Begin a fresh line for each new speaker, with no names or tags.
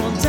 more.